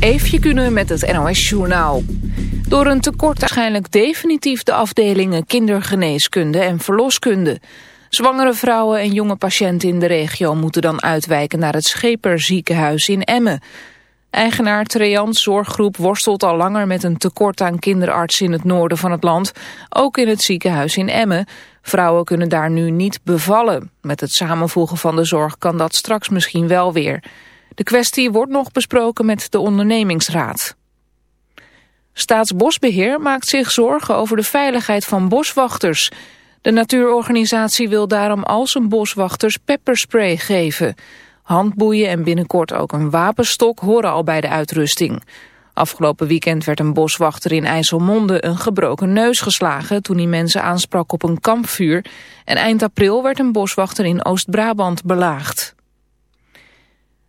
Eefje kunnen met het NOS-journaal. Door een tekort waarschijnlijk definitief de afdelingen kindergeneeskunde en verloskunde. Zwangere vrouwen en jonge patiënten in de regio moeten dan uitwijken naar het Scheperziekenhuis in Emmen. Eigenaar Treant Zorggroep worstelt al langer met een tekort aan kinderartsen in het noorden van het land. Ook in het ziekenhuis in Emmen. Vrouwen kunnen daar nu niet bevallen. Met het samenvoegen van de zorg kan dat straks misschien wel weer. De kwestie wordt nog besproken met de ondernemingsraad. Staatsbosbeheer maakt zich zorgen over de veiligheid van boswachters. De natuurorganisatie wil daarom al zijn boswachters pepperspray geven. Handboeien en binnenkort ook een wapenstok horen al bij de uitrusting. Afgelopen weekend werd een boswachter in IJsselmonde een gebroken neus geslagen toen hij mensen aansprak op een kampvuur. En eind april werd een boswachter in Oost-Brabant belaagd.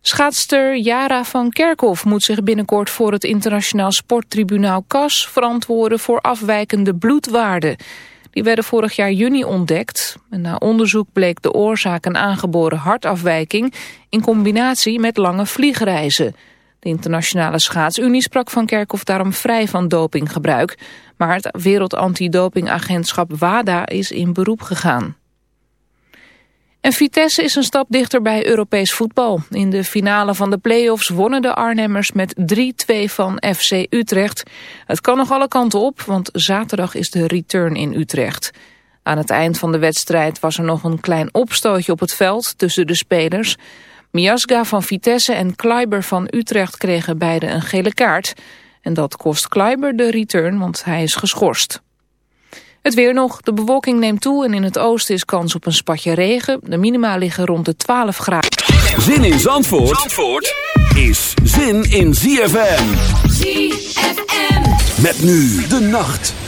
Schaatster Jara van Kerkhoff moet zich binnenkort voor het internationaal sporttribunaal CAS verantwoorden voor afwijkende bloedwaarden. Die werden vorig jaar juni ontdekt. En na onderzoek bleek de oorzaak een aangeboren hartafwijking in combinatie met lange vliegreizen. De internationale schaatsunie sprak van Kerkhoff daarom vrij van dopinggebruik. Maar het Wereld Antidopingagentschap WADA is in beroep gegaan. En Vitesse is een stap dichter bij Europees voetbal. In de finale van de play-offs wonnen de Arnhemmers met 3-2 van FC Utrecht. Het kan nog alle kanten op, want zaterdag is de return in Utrecht. Aan het eind van de wedstrijd was er nog een klein opstootje op het veld tussen de spelers. Miasga van Vitesse en Kleiber van Utrecht kregen beide een gele kaart. En dat kost Kleiber de return, want hij is geschorst. Het weer nog. De bewolking neemt toe en in het oosten is kans op een spatje regen. De minima liggen rond de 12 graden. Zin in Zandvoort, Zandvoort is zin in ZFM. ZFM. Met nu de nacht.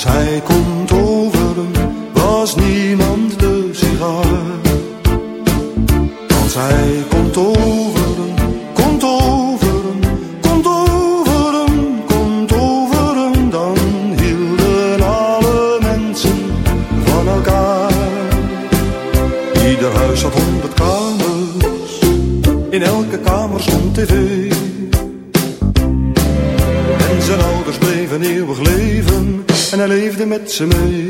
Als hij komt over, was niemand de sigaar. Als hij komt over. to me.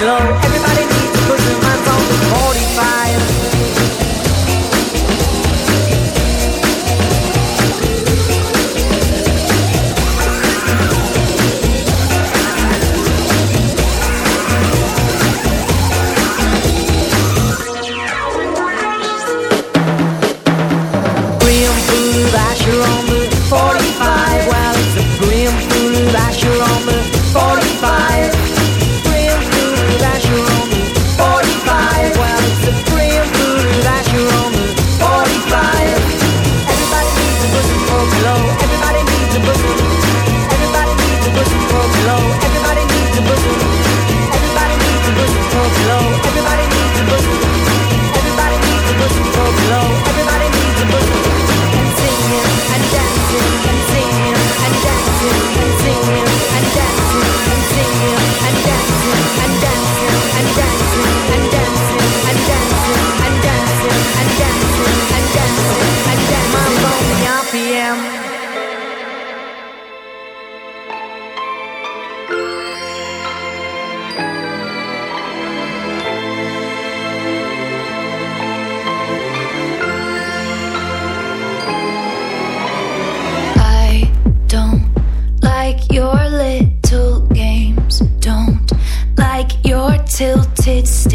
Glory.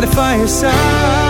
By the fireside.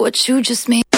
What you just made.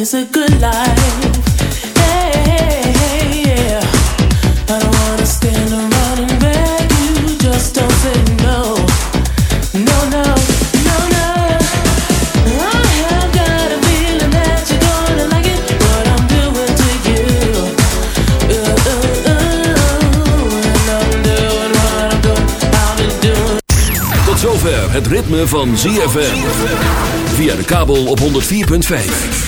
it's a good life. You. Zover het ritme van ZFM. Via de kabel op 104.5.